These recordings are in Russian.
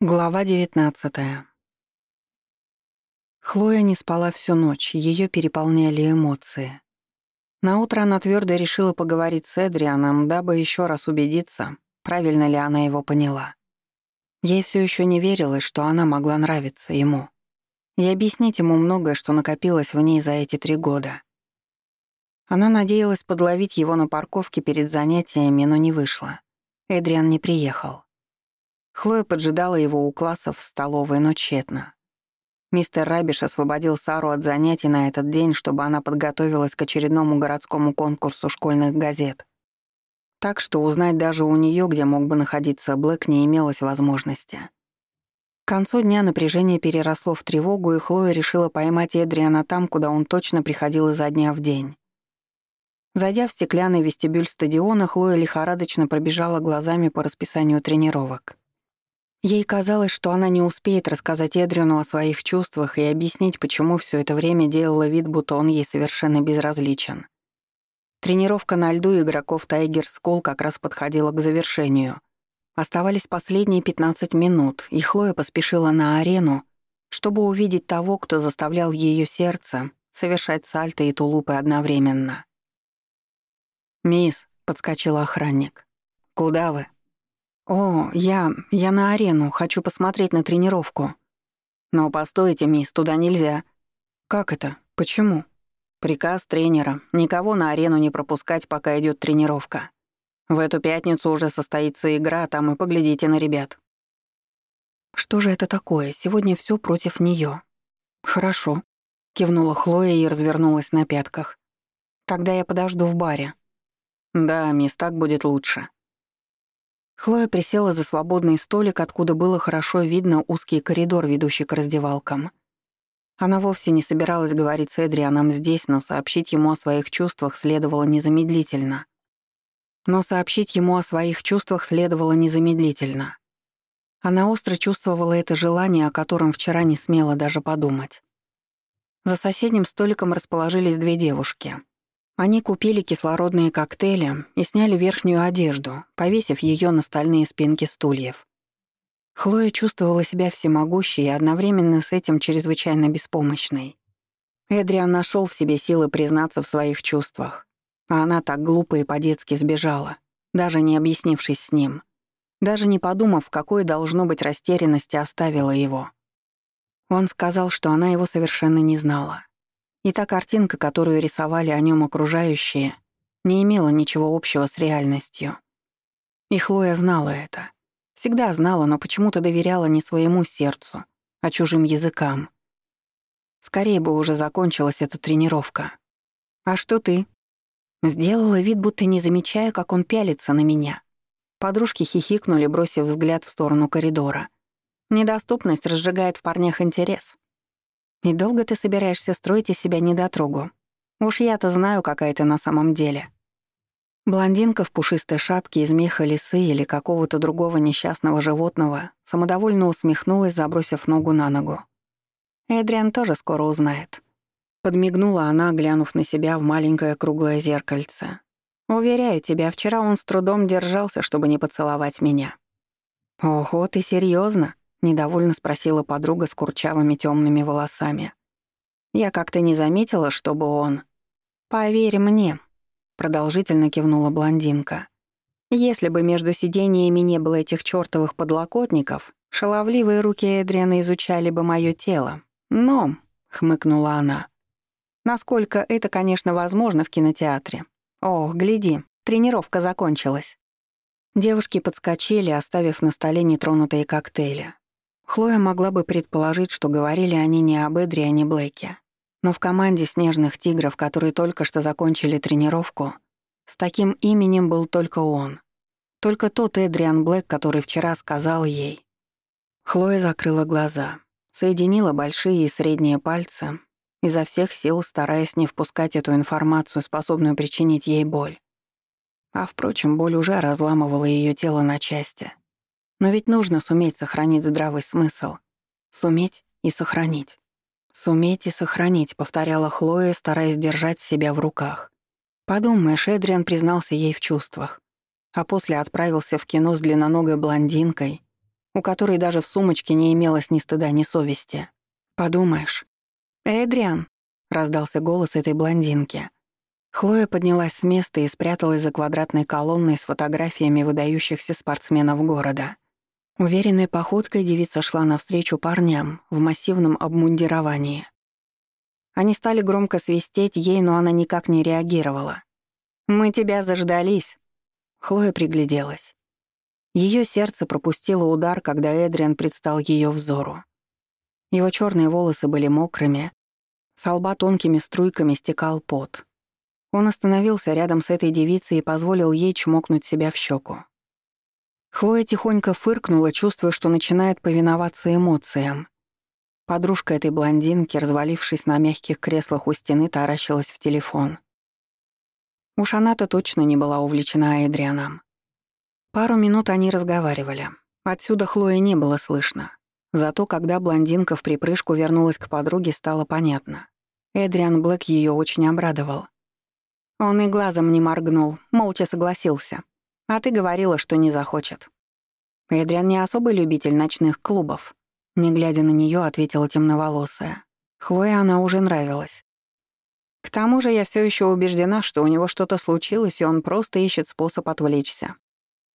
Глава 19 Хлоя не спала всю ночь, ее переполняли эмоции. Наутро она твердо решила поговорить с Эдрианом, дабы еще раз убедиться, правильно ли она его поняла. Ей все еще не верилось, что она могла нравиться ему. И объяснить ему многое, что накопилось в ней за эти три года. Она надеялась подловить его на парковке перед занятиями, но не вышло. Эдриан не приехал. Хлоя поджидала его у классов в столовой, но тщетно. Мистер Рабиш освободил Сару от занятий на этот день, чтобы она подготовилась к очередному городскому конкурсу школьных газет. Так что узнать даже у нее, где мог бы находиться Блэк, не имелось возможности. К концу дня напряжение переросло в тревогу, и Хлоя решила поймать Эдриана там, куда он точно приходил изо дня в день. Зайдя в стеклянный вестибюль стадиона, Хлоя лихорадочно пробежала глазами по расписанию тренировок. Ей казалось, что она не успеет рассказать Эдрину о своих чувствах и объяснить, почему все это время делала вид, будто он ей совершенно безразличен. Тренировка на льду игроков Тайгер Скул как раз подходила к завершению. Оставались последние 15 минут, и Хлоя поспешила на арену, чтобы увидеть того, кто заставлял ее сердце совершать сальто и тулупы одновременно. «Мисс», — подскочил охранник, — «куда вы?» «О, я... я на арену, хочу посмотреть на тренировку». «Но постойте, мисс, туда нельзя». «Как это? Почему?» «Приказ тренера. Никого на арену не пропускать, пока идет тренировка. В эту пятницу уже состоится игра, там и поглядите на ребят». «Что же это такое? Сегодня все против нее. «Хорошо», — кивнула Хлоя и развернулась на пятках. «Тогда я подожду в баре». «Да, мисс, так будет лучше». Хлоя присела за свободный столик, откуда было хорошо видно узкий коридор, ведущий к раздевалкам. Она вовсе не собиралась говорить с Эдрианом здесь, но сообщить ему о своих чувствах следовало незамедлительно. Но сообщить ему о своих чувствах следовало незамедлительно. Она остро чувствовала это желание, о котором вчера не смела даже подумать. За соседним столиком расположились две девушки. Они купили кислородные коктейли и сняли верхнюю одежду, повесив ее на стальные спинки стульев. Хлоя чувствовала себя всемогущей и одновременно с этим чрезвычайно беспомощной. Эдриан нашел в себе силы признаться в своих чувствах, а она так глупо и по-детски сбежала, даже не объяснившись с ним, даже не подумав, какой должно быть растерянности оставила его. Он сказал, что она его совершенно не знала. И та картинка, которую рисовали о нем окружающие, не имела ничего общего с реальностью. И Хлоя знала это. Всегда знала, но почему-то доверяла не своему сердцу, а чужим языкам. Скорее бы уже закончилась эта тренировка. «А что ты?» Сделала вид, будто не замечая, как он пялится на меня. Подружки хихикнули, бросив взгляд в сторону коридора. Недоступность разжигает в парнях интерес. И долго ты собираешься строить из себя недотрогу? Уж я-то знаю, какая ты на самом деле». Блондинка в пушистой шапке из меха лисы или какого-то другого несчастного животного самодовольно усмехнулась, забросив ногу на ногу. Эдриан тоже скоро узнает. Подмигнула она, глянув на себя в маленькое круглое зеркальце. «Уверяю тебя, вчера он с трудом держался, чтобы не поцеловать меня». «Ого, ты серьезно? Недовольно спросила подруга с курчавыми темными волосами. Я как-то не заметила, чтобы он... «Поверь мне», — продолжительно кивнула блондинка. «Если бы между сидениями не было этих чёртовых подлокотников, шаловливые руки Эдриана изучали бы моё тело. Но», — хмыкнула она, — «насколько это, конечно, возможно в кинотеатре. Ох, гляди, тренировка закончилась». Девушки подскочили, оставив на столе нетронутые коктейли. Хлоя могла бы предположить, что говорили они не об Эдри, а не Блэке. Но в команде «Снежных тигров», которые только что закончили тренировку, с таким именем был только он. Только тот Эдриан Блэк, который вчера сказал ей. Хлоя закрыла глаза, соединила большие и средние пальцы, изо всех сил стараясь не впускать эту информацию, способную причинить ей боль. А, впрочем, боль уже разламывала ее тело на части — но ведь нужно суметь сохранить здравый смысл. Суметь и сохранить. «Суметь и сохранить», — повторяла Хлоя, стараясь держать себя в руках. Подумаешь, Эдриан признался ей в чувствах, а после отправился в кино с длинноногой блондинкой, у которой даже в сумочке не имелось ни стыда, ни совести. Подумаешь. «Эдриан!» — раздался голос этой блондинки. Хлоя поднялась с места и спряталась за квадратной колонной с фотографиями выдающихся спортсменов города. Уверенной походкой девица шла навстречу парням в массивном обмундировании. Они стали громко свистеть ей, но она никак не реагировала. «Мы тебя заждались!» Хлоя пригляделась. Ее сердце пропустило удар, когда Эдриан предстал ее взору. Его черные волосы были мокрыми, с лба тонкими струйками стекал пот. Он остановился рядом с этой девицей и позволил ей чмокнуть себя в щеку. Хлоя тихонько фыркнула, чувствуя, что начинает повиноваться эмоциям. Подружка этой блондинки, развалившись на мягких креслах у стены, таращилась в телефон. Уж она-то точно не была увлечена Эдрианом. Пару минут они разговаривали. Отсюда Хлои не было слышно. Зато когда блондинка в припрыжку вернулась к подруге, стало понятно. Эдриан Блэк ее очень обрадовал. Он и глазом не моргнул, молча согласился. А ты говорила, что не захочет. Эдриан не особый любитель ночных клубов. Не глядя на нее, ответила темноволосая. Хлое она уже нравилась. К тому же я все еще убеждена, что у него что-то случилось, и он просто ищет способ отвлечься.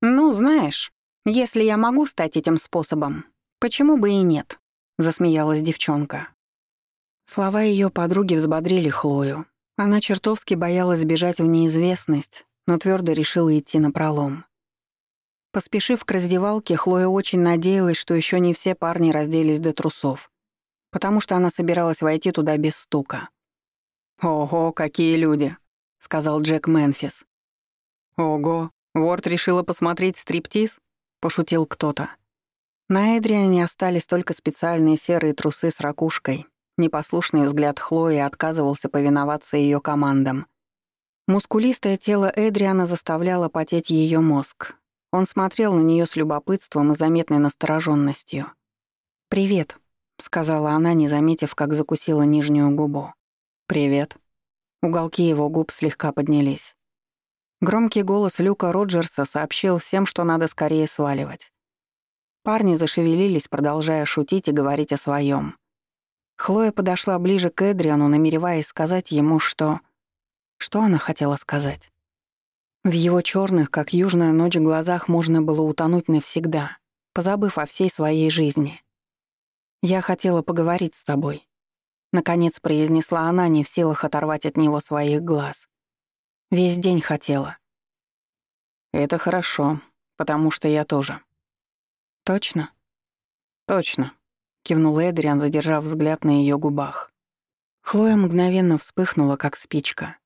«Ну, знаешь, если я могу стать этим способом, почему бы и нет?» — засмеялась девчонка. Слова ее подруги взбодрили Хлою. Она чертовски боялась бежать в неизвестность, но твердо решила идти на пролом. Поспешив к раздевалке, Хлоя очень надеялась, что еще не все парни разделись до трусов, потому что она собиралась войти туда без стука. «Ого, какие люди!» — сказал Джек Мемфис. «Ого, Ворд решила посмотреть стриптиз?» — пошутил кто-то. На Эдриане остались только специальные серые трусы с ракушкой. Непослушный взгляд Хлои отказывался повиноваться ее командам — Мускулистое тело Эдриана заставляло потеть ее мозг. Он смотрел на нее с любопытством и заметной настороженностью. «Привет», — сказала она, не заметив, как закусила нижнюю губу. «Привет». Уголки его губ слегка поднялись. Громкий голос Люка Роджерса сообщил всем, что надо скорее сваливать. Парни зашевелились, продолжая шутить и говорить о своем. Хлоя подошла ближе к Эдриану, намереваясь сказать ему, что что она хотела сказать? В его черных, как южная ночь, глазах можно было утонуть навсегда, позабыв о всей своей жизни. «Я хотела поговорить с тобой», — наконец произнесла она, не в силах оторвать от него своих глаз. «Весь день хотела». «Это хорошо, потому что я тоже». «Точно?» «Точно», — кивнул Эдриан, задержав взгляд на ее губах. Хлоя мгновенно вспыхнула, как спичка.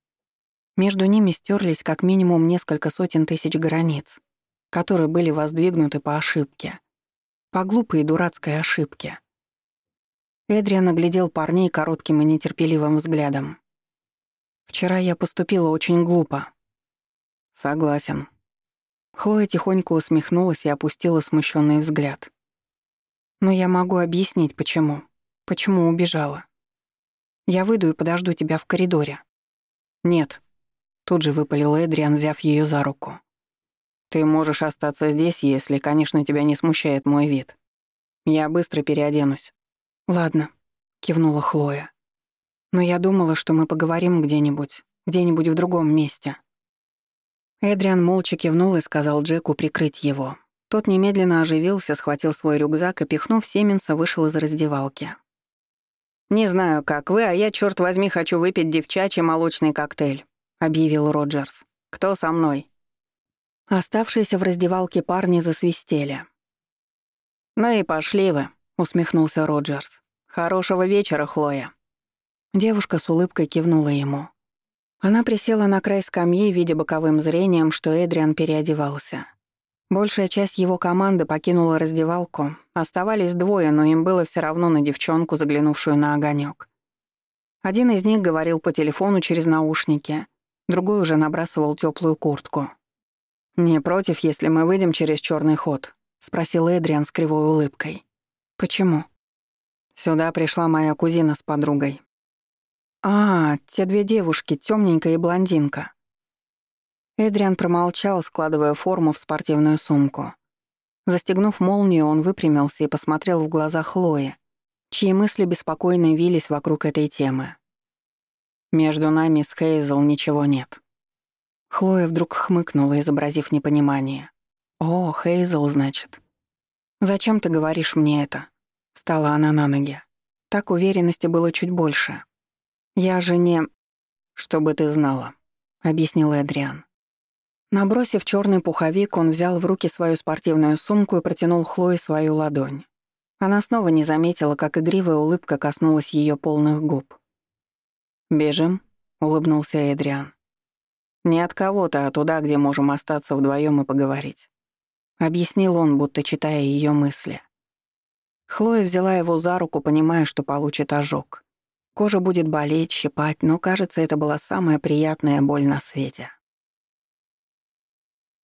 Между ними стерлись как минимум несколько сотен тысяч границ, которые были воздвигнуты по ошибке. По глупой и дурацкой ошибке. Эдриан оглядел парней коротким и нетерпеливым взглядом. «Вчера я поступила очень глупо». «Согласен». Хлоя тихонько усмехнулась и опустила смущенный взгляд. «Но я могу объяснить, почему. Почему убежала. Я выйду и подожду тебя в коридоре». «Нет», Тут же выпалил Эдриан, взяв ее за руку. «Ты можешь остаться здесь, если, конечно, тебя не смущает мой вид. Я быстро переоденусь». «Ладно», — кивнула Хлоя. «Но я думала, что мы поговорим где-нибудь, где-нибудь в другом месте». Эдриан молча кивнул и сказал Джеку прикрыть его. Тот немедленно оживился, схватил свой рюкзак и, пихнув Семенса, вышел из раздевалки. «Не знаю, как вы, а я, черт возьми, хочу выпить девчачий молочный коктейль объявил Роджерс. «Кто со мной?» Оставшиеся в раздевалке парни засвистели. «Ну и пошли вы», — усмехнулся Роджерс. «Хорошего вечера, Хлоя». Девушка с улыбкой кивнула ему. Она присела на край скамьи, видя боковым зрением, что Эдриан переодевался. Большая часть его команды покинула раздевалку. Оставались двое, но им было все равно на девчонку, заглянувшую на огонек. Один из них говорил по телефону через наушники, Другой уже набрасывал теплую куртку. «Не против, если мы выйдем через черный ход?» — спросил Эдриан с кривой улыбкой. «Почему?» «Сюда пришла моя кузина с подругой». «А, те две девушки, темненькая и блондинка». Эдриан промолчал, складывая форму в спортивную сумку. Застегнув молнию, он выпрямился и посмотрел в глаза Хлои, чьи мысли беспокойно вились вокруг этой темы. «Между нами с Хейзел ничего нет». Хлоя вдруг хмыкнула, изобразив непонимание. «О, Хейзел, значит». «Зачем ты говоришь мне это?» Встала она на ноги. Так уверенности было чуть больше. «Я же не...» «Чтобы ты знала», — объяснил Эдриан. Набросив черный пуховик, он взял в руки свою спортивную сумку и протянул Хлое свою ладонь. Она снова не заметила, как игривая улыбка коснулась ее полных губ. «Бежим?» — улыбнулся Эдриан. «Не от кого-то, а туда, где можем остаться вдвоем и поговорить», — объяснил он, будто читая ее мысли. Хлоя взяла его за руку, понимая, что получит ожог. Кожа будет болеть, щипать, но, кажется, это была самая приятная боль на свете.